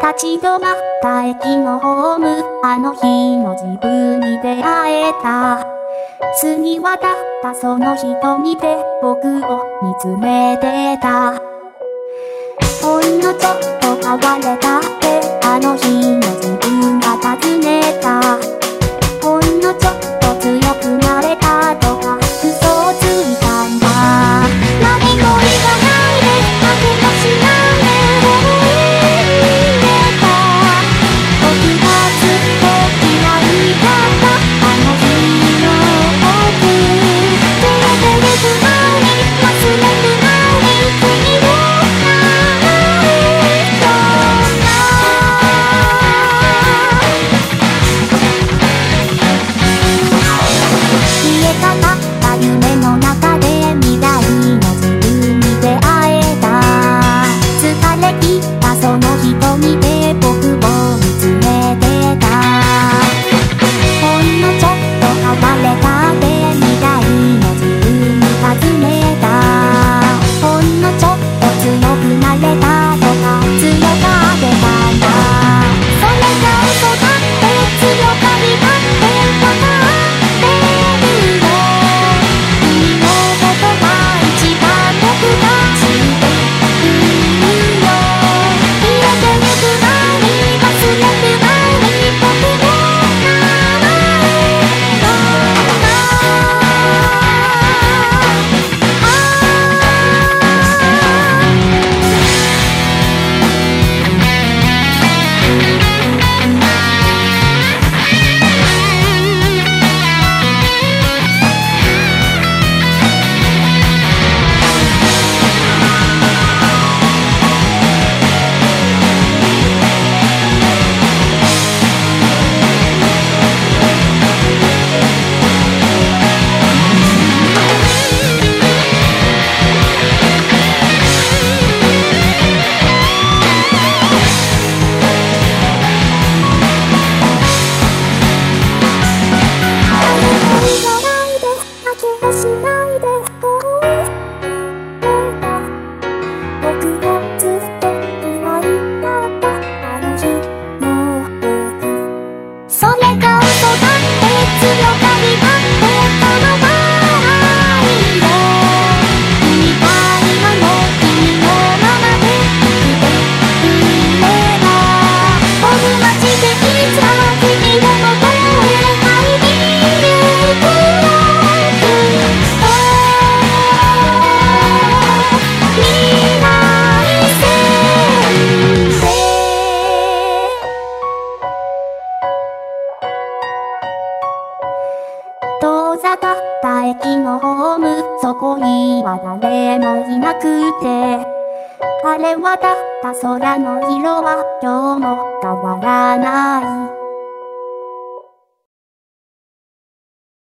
立ち止まった駅のホーム、あの日の自分に出会えた。次ぎ渡ったその瞳で僕を見つめてた。ほんのちょっと変われた Let's go. 駅のホーム、そこには誰もいなくて。あれはだった空の色は今日も変わらない。